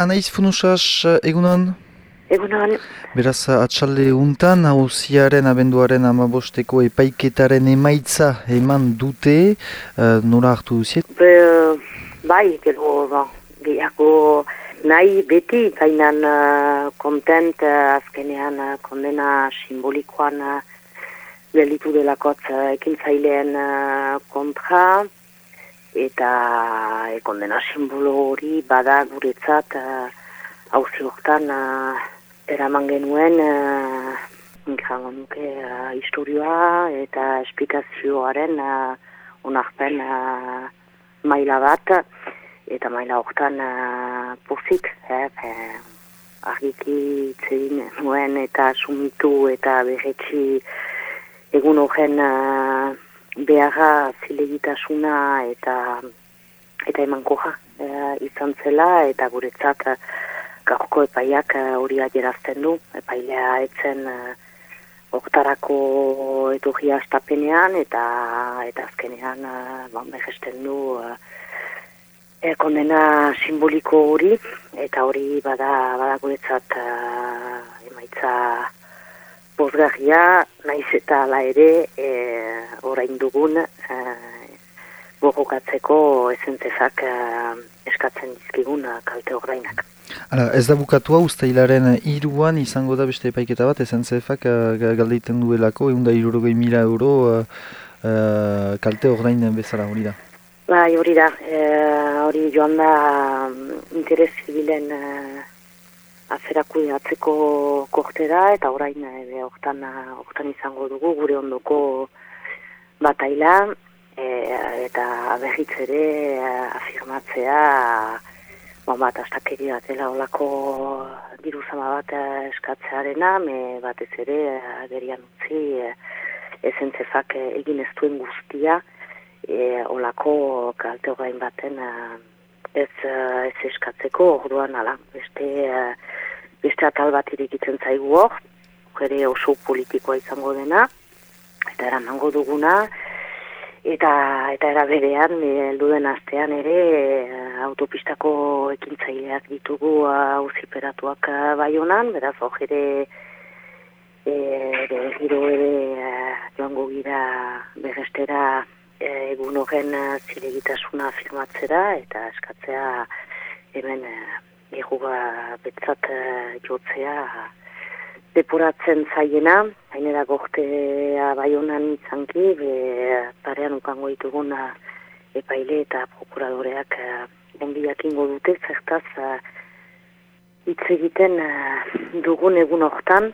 Anaiz Funusas, egunon? Egunon. Beraz, atxalde untan, hauziaren abenduaren amabosteko epaiketaren emaitza eman dute, uh, nola hartu duziet? Be, bai, gero, bon, gehiago nahi beti, gainan uh, kontent uh, azkenean uh, kondena simbolikoan uh, gelitu delakotz uh, ekintzailean uh, kontra, eta e, kondena simbolo hori bada guretzat hauzi uh, hortan uh, eraman genuen uh, nuke historioa eta esplikazioaren onarpen maila bat. Eta maila hortan pozik eh, argiki itzegin nuen eta sumitu eta berretxi egun horren beharra zilegitasuna eta eta eman koja e, izan zela eta guretzat e, gaurko epaiak e, hori adierazten du. Epailea etzen e, oktarako etugia estapenean eta eta azkenean bon, behesten du e, kondena simboliko hori. Eta hori bada, bada guretzat emaitza pozgarria, naiz eta ala ere, e, orain dugun, e, borrokatzeko esentzezak e, eskatzen dizkigun e, kalte orainak. Hala, ez da bukatua ustailaren iruan izango da beste epaiketa bat, esentzefak e, galdeiten duelako, egun da irurogei mila euro e, e, kalte orain bezala hori da. Bai, hori da, e, hori joan da mm, interes zibilen e, azeraku atzeko kortera eta orain ere hortan, hortan izango dugu gure ondoko bataila e, eta berriz ere afirmatzea bon bat astakeri dela olako diru zama bat eskatzearena me batez ere agerian utzi e, egin ez duen guztia e, olako kalte baten ez, ez eskatzeko orduan ala beste beste atal bat irikitzen zaigu hor, jere oso politikoa izango dena, eta eramango duguna, eta eta era berean heldu den astean ere autopistako ekintzaileak ditugu auziperatuak uh, bai honan, beraz hor ere e, giro ere joango gira berrestera egun horren zilegitasuna firmatzera eta eskatzea hemen Eguga betzat uh, jotzea depuratzen zaiena, hainera gortea bai honan izanki, be, parean ukango dituguna epaile eta prokuradoreak uh, onbiak ingo dute, zertaz uh, hitz egiten dugun egun hortan,